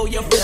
throw your